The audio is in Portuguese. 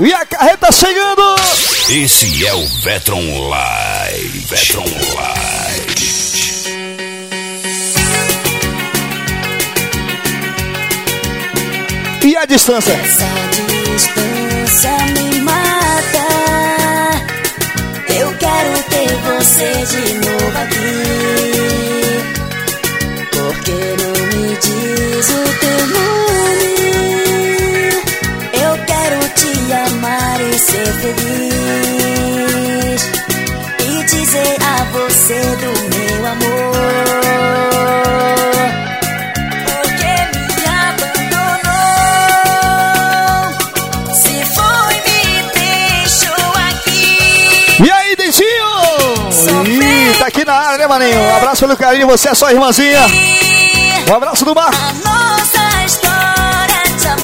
E a carreta chegando! Esse é o Vetron Live. Vetron Live. E a distância? Essa distância me mata. Eu quero ter você de novo aqui. Ser feliz. E dizer a você do meu amor. Porque me abandonou. Se foi, me deixou aqui. E aí, Dentinho? Ih, tá aqui na área, né, maninho? Um abraço pelo carinho, você é sua irmãzinha. Um abraço do mar. A